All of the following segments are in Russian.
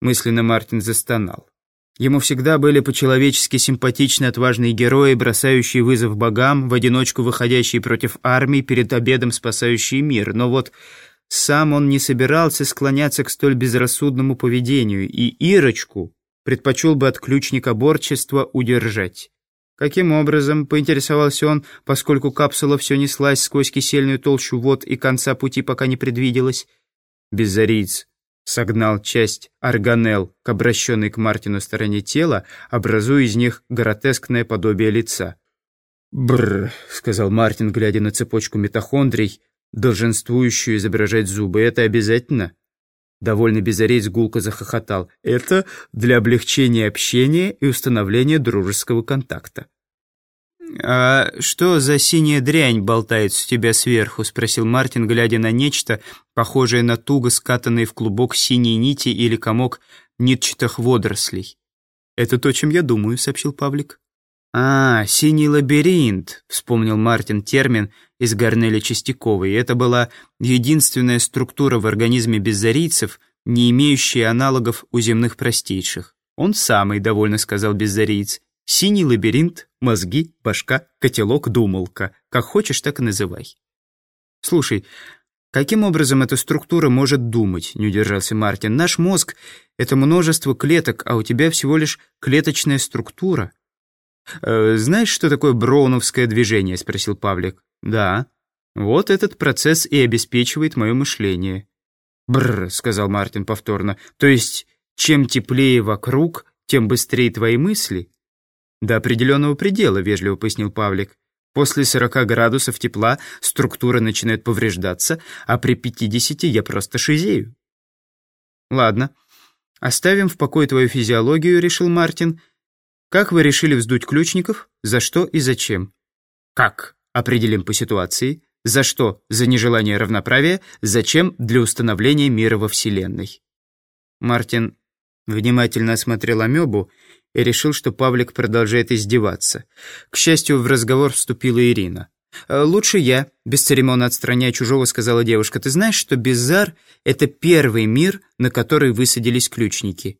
Мысленно Мартин застонал. Ему всегда были по-человечески симпатичны отважные герои, бросающие вызов богам, в одиночку выходящие против армии, перед обедом спасающие мир. Но вот сам он не собирался склоняться к столь безрассудному поведению, и Ирочку предпочел бы от ключника борчества удержать. Каким образом, поинтересовался он, поскольку капсула все неслась сквозь кисельную толщу вод и конца пути пока не предвиделось? Беззариец согнал часть органел к обращенной к Мартину стороне тела, образуя из них гротескное подобие лица. «Бррр», — сказал Мартин, глядя на цепочку митохондрий, долженствующую изображать зубы. «Это обязательно?» Довольно безорейц гулко захохотал. «Это для облегчения общения и установления дружеского контакта». «А что за синяя дрянь болтается у тебя сверху?» — спросил Мартин, глядя на нечто, похожее на туго скатанные в клубок синие нити или комок нитчатых водорослей. «Это то, чем я думаю», — сообщил Павлик. «А, синий лабиринт», — вспомнил Мартин термин из Гарнеля Чистяковой. Это была единственная структура в организме беззарийцев, не имеющая аналогов у земных простейших. «Он самый», — довольно сказал беззариец. Синий лабиринт, мозги, башка, котелок, думалка. Как хочешь, так и называй. Слушай, каким образом эта структура может думать, не удержался Мартин. Наш мозг — это множество клеток, а у тебя всего лишь клеточная структура. «Э, «Знаешь, что такое броуновское движение?» — спросил Павлик. «Да. Вот этот процесс и обеспечивает мое мышление». «Бррр», — сказал Мартин повторно. «То есть, чем теплее вокруг, тем быстрее твои мысли?» «До определенного предела», — вежливо пояснил Павлик. «После 40 градусов тепла структура начинает повреждаться, а при 50 я просто шизею». «Ладно, оставим в покое твою физиологию», — решил Мартин. «Как вы решили вздуть ключников? За что и зачем?» «Как?» — определим по ситуации. «За что? За нежелание равноправия. Зачем? Для установления мира во Вселенной». Мартин внимательно осмотрел амебу и решил, что Павлик продолжает издеваться. К счастью, в разговор вступила Ирина. «Э, «Лучше я», — бесцеремонно отстраняя чужого, сказала девушка. «Ты знаешь, что Безар — это первый мир, на который высадились ключники?»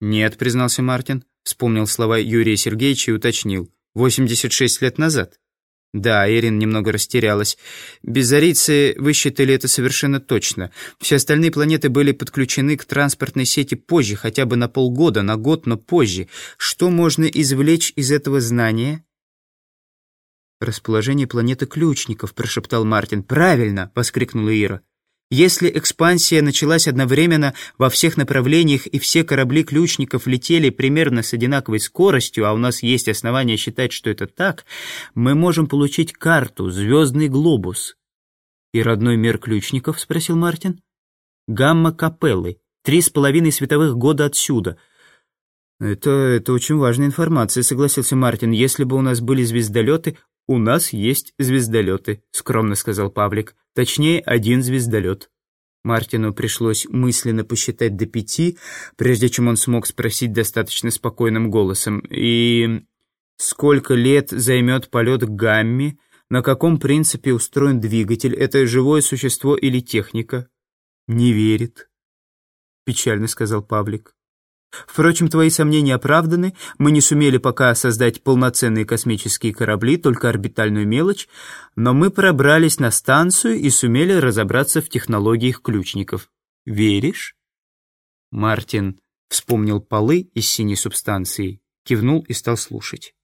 «Нет», — признался Мартин, вспомнил слова Юрия Сергеевича и уточнил. «86 лет назад». Да, Ирин немного растерялась. Безарийцы высчитали это совершенно точно. Все остальные планеты были подключены к транспортной сети позже, хотя бы на полгода, на год, но позже. Что можно извлечь из этого знания? «Расположение планеты ключников», — прошептал Мартин. «Правильно!» — воскликнула Ира. Если экспансия началась одновременно во всех направлениях и все корабли ключников летели примерно с одинаковой скоростью, а у нас есть основания считать, что это так, мы можем получить карту, звездный глобус. «И родной мир ключников?» — спросил Мартин. «Гамма-капеллы. Три с половиной световых года отсюда». «Это, это очень важная информация», — согласился Мартин. «Если бы у нас были звездолеты, «У нас есть звездолеты», — скромно сказал Павлик. «Точнее, один звездолет». Мартину пришлось мысленно посчитать до пяти, прежде чем он смог спросить достаточно спокойным голосом. «И сколько лет займет полет к Гамме? На каком принципе устроен двигатель? Это живое существо или техника?» «Не верит», — печально сказал Павлик. Впрочем, твои сомнения оправданы. Мы не сумели пока создать полноценные космические корабли, только орбитальную мелочь, но мы пробрались на станцию и сумели разобраться в технологиях ключников. Веришь? Мартин вспомнил полы из синей субстанции, кивнул и стал слушать.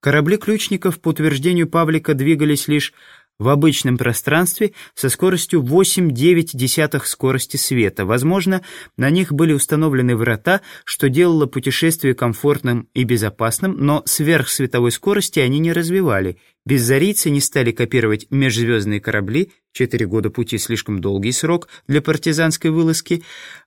Корабли ключников, по утверждению Павлика, двигались лишь в обычном пространстве со скоростью 8,9 скорости света. Возможно, на них были установлены врата, что делало путешествие комфортным и безопасным, но сверхсветовой скорости они не развивали. Беззарийцы не стали копировать межзвездные корабли, четыре года пути слишком долгий срок для партизанской вылазки.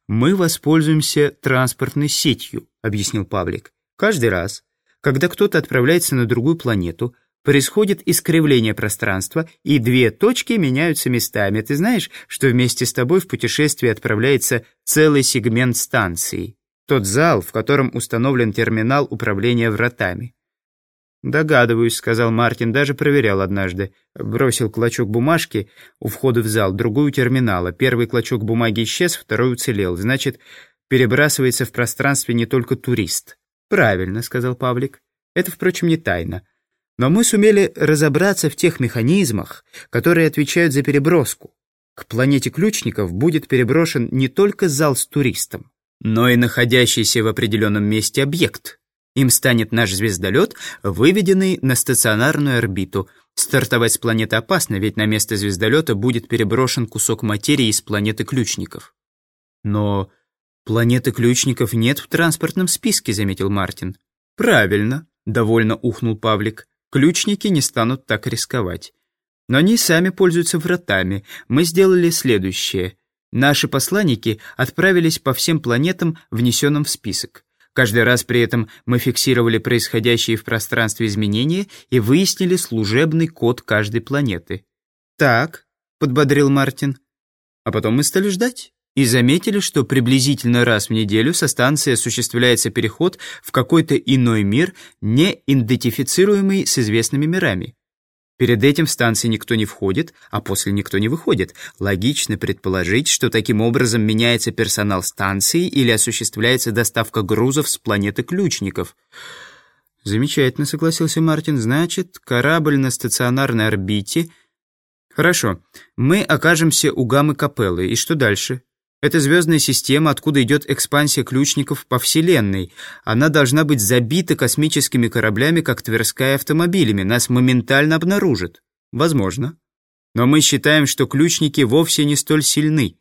«Мы воспользуемся транспортной сетью», — объяснил Павлик. «Каждый раз, когда кто-то отправляется на другую планету, происходит искривление пространства, и две точки меняются местами. Ты знаешь, что вместе с тобой в путешествие отправляется целый сегмент станции? Тот зал, в котором установлен терминал управления вратами. «Догадываюсь», — сказал Мартин, даже проверял однажды. Бросил клочок бумажки у входа в зал, другую терминала. Первый клочок бумаги исчез, второй уцелел. Значит, перебрасывается в пространстве не только турист. «Правильно», — сказал Павлик. «Это, впрочем, не тайна. Но мы сумели разобраться в тех механизмах, которые отвечают за переброску. К планете ключников будет переброшен не только зал с туристом, но и находящийся в определенном месте объект. Им станет наш звездолет, выведенный на стационарную орбиту. Стартовать с планеты опасно, ведь на место звездолета будет переброшен кусок материи из планеты ключников. Но планеты ключников нет в транспортном списке, заметил Мартин. Правильно, довольно ухнул Павлик. Ключники не станут так рисковать. Но они сами пользуются вратами. Мы сделали следующее. Наши посланники отправились по всем планетам, внесенным в список. Каждый раз при этом мы фиксировали происходящие в пространстве изменения и выяснили служебный код каждой планеты. «Так», — подбодрил Мартин. А потом мы стали ждать и заметили, что приблизительно раз в неделю со станции осуществляется переход в какой-то иной мир, не идентифицируемый с известными мирами. Перед этим в станции никто не входит, а после никто не выходит. Логично предположить, что таким образом меняется персонал станции или осуществляется доставка грузов с планеты ключников. Замечательно, согласился Мартин. Значит, корабль на стационарной орбите... Хорошо, мы окажемся у гаммы Капеллы. И что дальше? Это звездная система, откуда идет экспансия ключников по Вселенной. Она должна быть забита космическими кораблями, как Тверская автомобилями. Нас моментально обнаружат. Возможно. Но мы считаем, что ключники вовсе не столь сильны.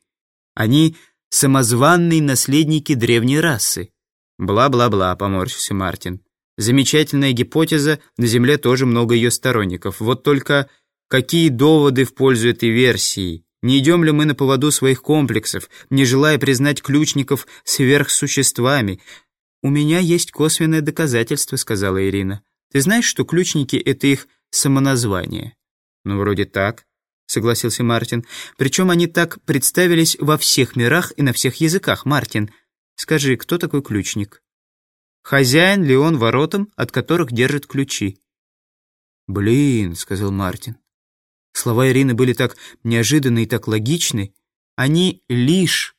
Они самозванные наследники древней расы. Бла-бла-бла, поморщился Мартин. Замечательная гипотеза, на Земле тоже много ее сторонников. Вот только какие доводы в пользу этой версии? Не идем ли мы на поводу своих комплексов, не желая признать ключников сверхсуществами? «У меня есть косвенное доказательство», — сказала Ирина. «Ты знаешь, что ключники — это их самоназвание?» «Ну, вроде так», — согласился Мартин. «Причем они так представились во всех мирах и на всех языках. Мартин, скажи, кто такой ключник?» «Хозяин ли он воротам, от которых держат ключи?» «Блин», — сказал Мартин. Слова Ирины были так неожиданны и так логичны. «Они лишь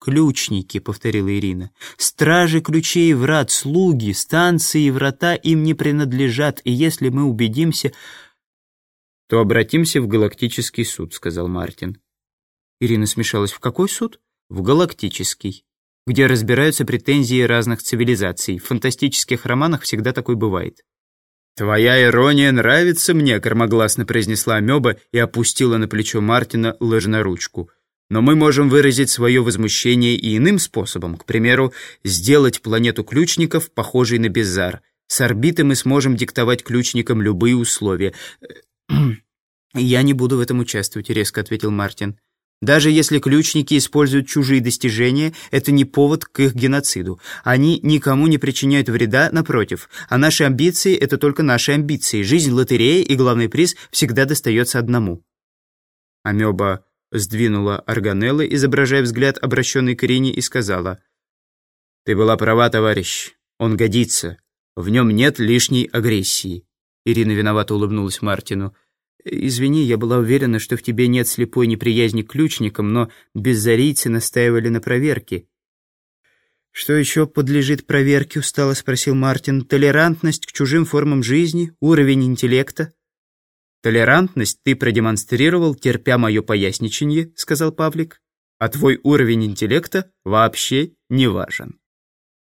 ключники», — повторила Ирина. «Стражи ключей врат, слуги, станции и врата им не принадлежат, и если мы убедимся...» «То обратимся в галактический суд», — сказал Мартин. Ирина смешалась. «В какой суд?» «В галактический, где разбираются претензии разных цивилизаций. В фантастических романах всегда такой бывает». «Твоя ирония нравится мне», — громогласно произнесла Амеба и опустила на плечо Мартина ложноручку. «Но мы можем выразить свое возмущение и иным способом. К примеру, сделать планету ключников похожей на Безар. С орбиты мы сможем диктовать ключникам любые условия». «Я не буду в этом участвовать», — резко ответил Мартин. Даже если ключники используют чужие достижения, это не повод к их геноциду. Они никому не причиняют вреда, напротив. А наши амбиции — это только наши амбиции. Жизнь лотереи и главный приз всегда достается одному. Амеба сдвинула органеллы, изображая взгляд, обращенный к Ирине, и сказала. «Ты была права, товарищ. Он годится. В нем нет лишней агрессии». Ирина виновато улыбнулась Мартину. «Извини, я была уверена, что в тебе нет слепой неприязни к ключникам, но беззарийцы настаивали на проверке». «Что еще подлежит проверке?» — устало спросил Мартин. «Толерантность к чужим формам жизни? Уровень интеллекта?» «Толерантность ты продемонстрировал, терпя мое поясничание», — сказал Павлик. «А твой уровень интеллекта вообще не важен».